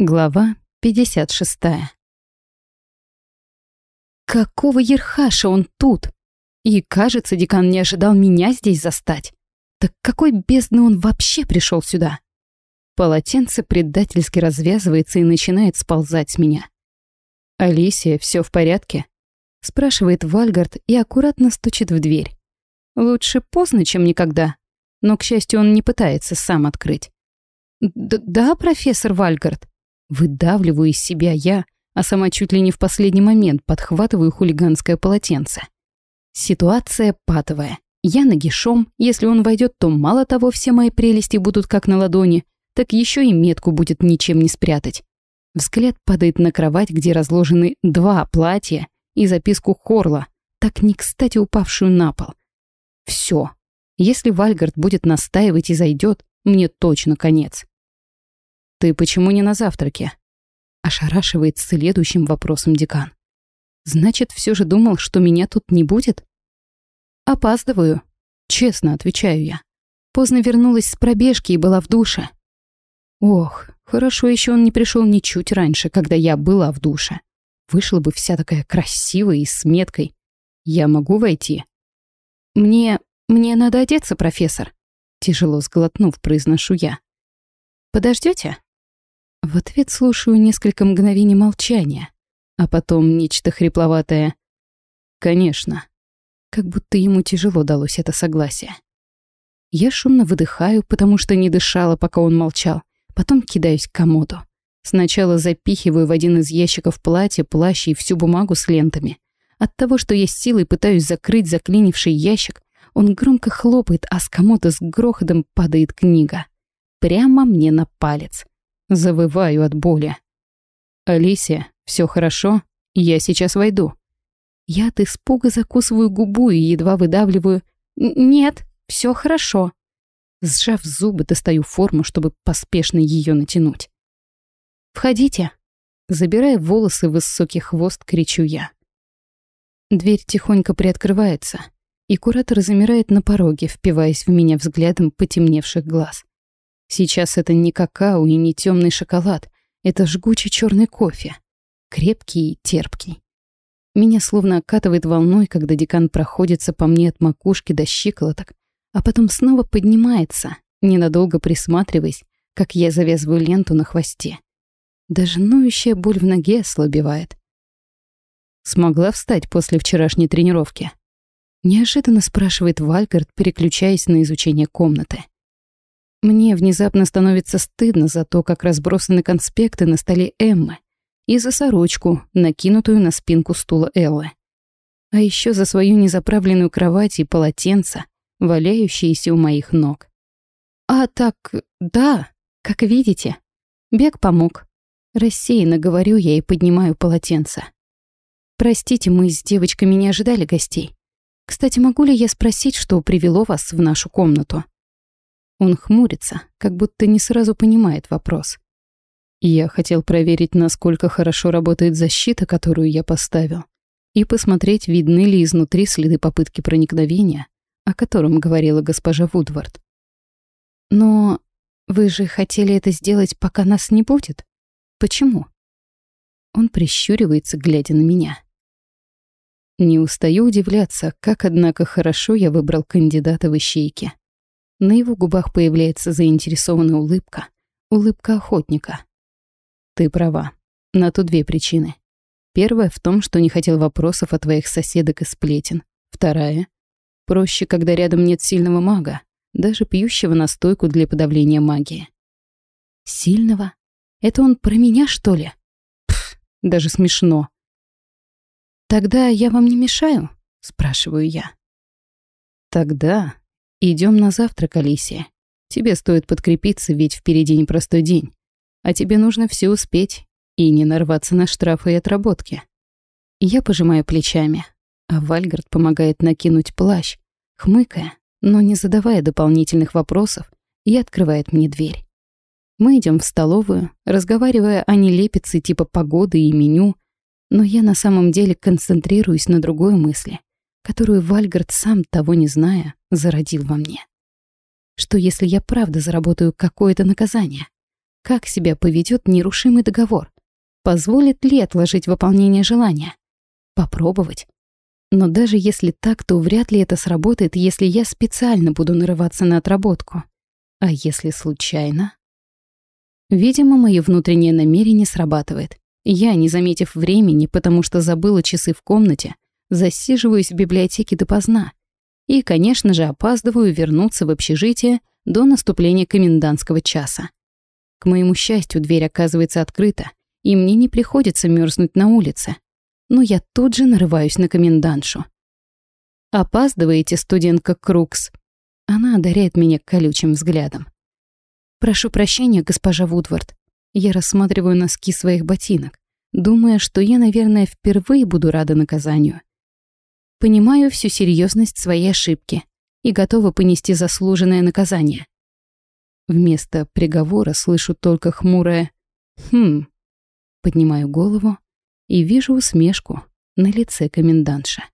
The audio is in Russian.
Глава 56. Какого ерхаша он тут? И, кажется, декан не ожидал меня здесь застать. Так какой бездны он вообще пришел сюда? Полотенце предательски развязывается и начинает сползать с меня. «Алисия, все в порядке?» Спрашивает Вальгард и аккуратно стучит в дверь. Лучше поздно, чем никогда. Но, к счастью, он не пытается сам открыть. «Да, профессор Вальгард», Выдавливаю из себя я, а сама чуть ли не в последний момент подхватываю хулиганское полотенце. Ситуация патовая. Я нагишом, если он войдет, то мало того все мои прелести будут как на ладони, так еще и метку будет ничем не спрятать. Взгляд падает на кровать, где разложены два платья и записку Хорла, так не кстати упавшую на пол. Все. Если Вальгард будет настаивать и зайдет, мне точно конец. «Ты почему не на завтраке?» Ошарашивает следующим вопросом декан. «Значит, все же думал, что меня тут не будет?» «Опаздываю», — честно отвечаю я. Поздно вернулась с пробежки и была в душе. Ох, хорошо еще он не пришел ничуть раньше, когда я была в душе. Вышла бы вся такая красивая и с меткой. Я могу войти? Мне... мне надо одеться, профессор. Тяжело сглотнув, произношу я. Подождете? В ответ слушаю несколько мгновений молчания, а потом нечто хрипловатое. «Конечно». Как будто ему тяжело далось это согласие. Я шумно выдыхаю, потому что не дышала, пока он молчал. Потом кидаюсь к комоду. Сначала запихиваю в один из ящиков платье, плащ и всю бумагу с лентами. От того, что я с силой пытаюсь закрыть заклинивший ящик, он громко хлопает, а с комода с грохотом падает книга. Прямо мне на палец. Завываю от боли. «Алисия, все хорошо? Я сейчас войду». Я от испуга закусываю губу и едва выдавливаю «Нет, все хорошо». Сжав зубы, достаю форму, чтобы поспешно ее натянуть. «Входите». Забирая волосы в высокий хвост, кричу я. Дверь тихонько приоткрывается, и куратор замирает на пороге, впиваясь в меня взглядом потемневших глаз. Сейчас это не какао и не темный шоколад, это жгучий черный кофе, крепкий и терпкий. Меня словно окатывает волной, когда декан проходится по мне от макушки до щиколоток, а потом снова поднимается, ненадолго присматриваясь, как я завязываю ленту на хвосте. Даже ноющая боль в ноге ослабевает. Смогла встать после вчерашней тренировки? Неожиданно спрашивает Вальгард, переключаясь на изучение комнаты. Мне внезапно становится стыдно за то, как разбросаны конспекты на столе Эммы, и за сорочку, накинутую на спинку стула Эллы. А еще за свою незаправленную кровать и полотенце, валяющиеся у моих ног. А так, да, как видите, бег помог. Рассеянно говорю я и поднимаю полотенце. Простите, мы с девочками не ожидали гостей. Кстати, могу ли я спросить, что привело вас в нашу комнату? Он хмурится, как будто не сразу понимает вопрос. Я хотел проверить, насколько хорошо работает защита, которую я поставил, и посмотреть, видны ли изнутри следы попытки проникновения, о котором говорила госпожа Вудвард. Но вы же хотели это сделать, пока нас не будет? Почему? Он прищуривается, глядя на меня. Не устаю удивляться, как, однако, хорошо я выбрал кандидата в ищейки. На его губах появляется заинтересованная улыбка. Улыбка охотника. Ты права. На то две причины. Первая в том, что не хотел вопросов от твоих соседок и сплетен. Вторая. Проще, когда рядом нет сильного мага, даже пьющего настойку для подавления магии. Сильного? Это он про меня, что ли? Пф, даже смешно. «Тогда я вам не мешаю?» — спрашиваю я. «Тогда Идем на завтрак, Алисия. Тебе стоит подкрепиться, ведь впереди непростой день. А тебе нужно все успеть и не нарваться на штрафы и отработки. Я пожимаю плечами, а Вальгард помогает накинуть плащ, хмыкая, но не задавая дополнительных вопросов, и открывает мне дверь. Мы идем в столовую, разговаривая о нелепице типа погоды и меню, но я на самом деле концентрируюсь на другой мысли которую Вальгард, сам того не зная, зародил во мне. Что если я правда заработаю какое-то наказание? как себя поведет нерушимый договор. Позволит ли отложить выполнение желания? Попробовать. Но даже если так, то вряд ли это сработает, если я специально буду нарываться на отработку. А если случайно? Видимо, мое внутреннее намерение срабатывает. Я, не заметив времени, потому что забыла часы в комнате, засиживаюсь в библиотеке допоздна. И, конечно же, опаздываю вернуться в общежитие до наступления комендантского часа. К моему счастью, дверь оказывается открыта, и мне не приходится мерзнуть на улице. Но я тут же нарываюсь на комендантшу. «Опаздываете, студентка Крукс?» Она одаряет меня колючим взглядом. «Прошу прощения, госпожа Вудвард. Я рассматриваю носки своих ботинок, думая, что я, наверное, впервые буду рада наказанию. Понимаю всю серьезность своей ошибки и готова понести заслуженное наказание. Вместо приговора слышу только хмурое «Хм». Поднимаю голову и вижу усмешку на лице комендантша.